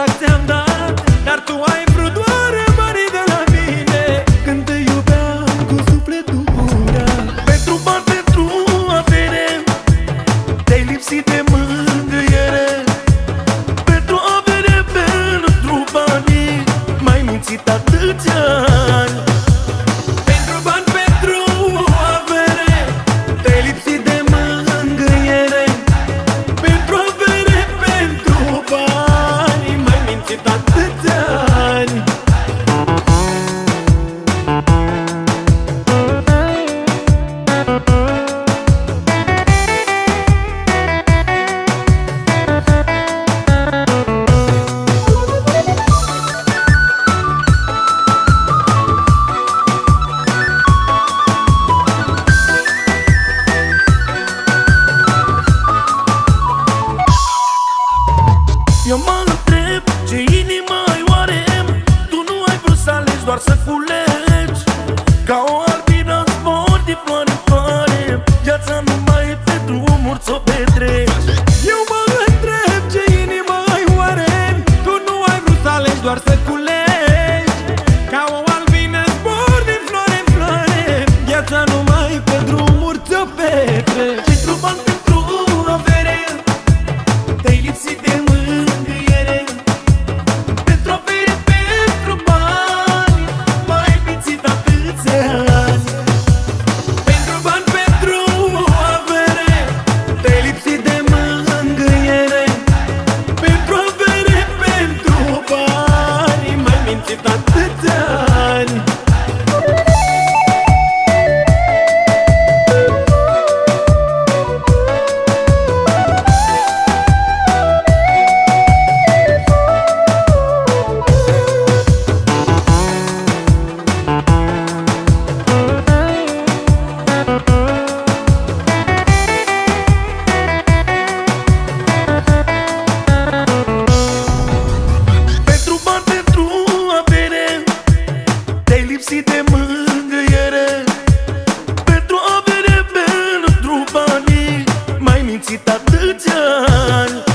rock down. doar să culegi Ca o albină zbor din floare în floare Viața numai pe drumuri ți-o petreci. من تبقى تتاني Things it a dirty